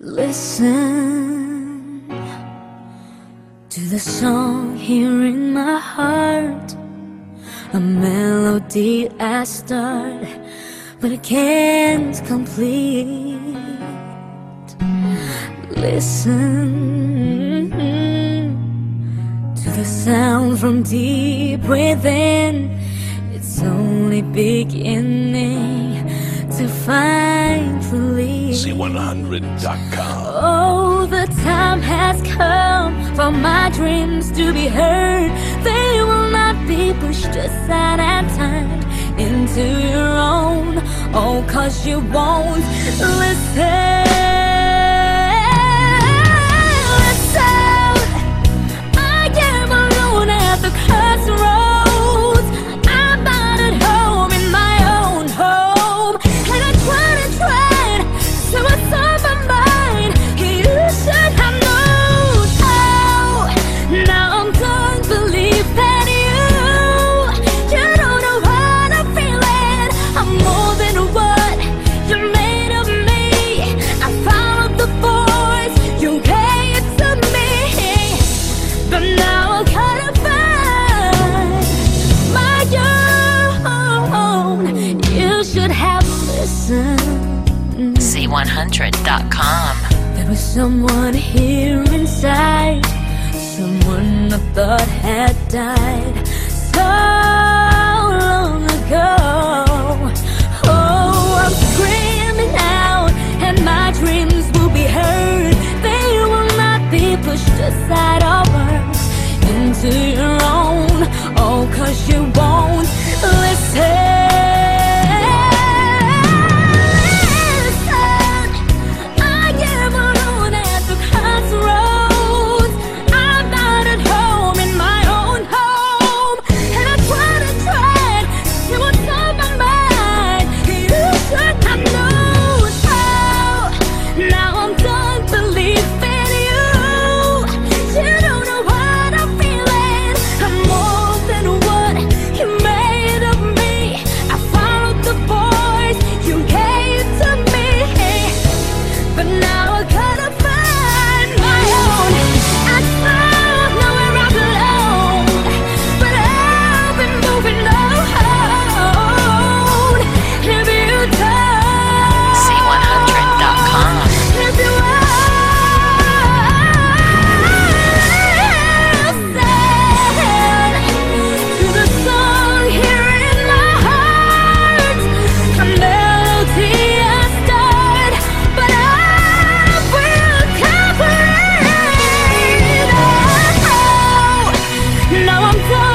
Listen to the song here in my heart, a melody I start, but I can't complete. Listen to the sound from deep within. It's only beginning to find relief. C100.com. Oh, the time has come for my dreams to be heard. They will not be pushed aside and turned into your own. Oh, cause you won't. Listen, C100.com. There was someone here inside, someone I thought had died so long ago. Now I'm done.